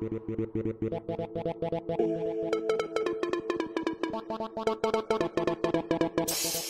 Thank you.